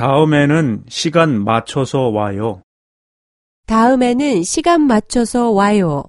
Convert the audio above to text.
다음에는 시간 맞춰서 와요. 다음에는 시간 맞춰서 와요.